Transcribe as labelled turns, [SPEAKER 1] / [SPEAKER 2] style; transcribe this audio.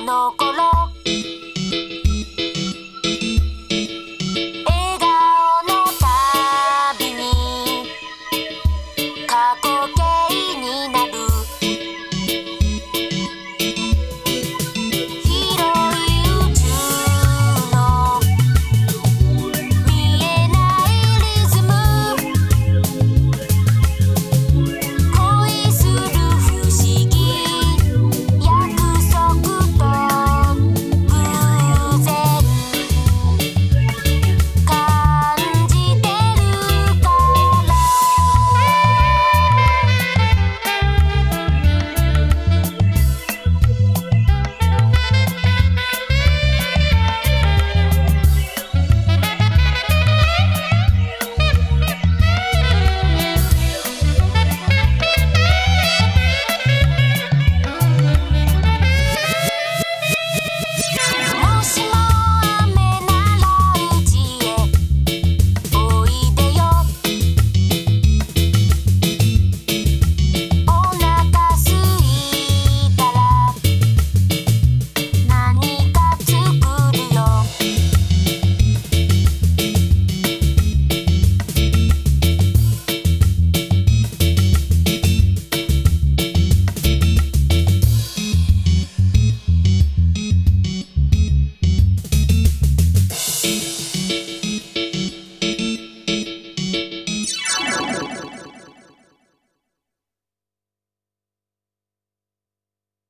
[SPEAKER 1] の頃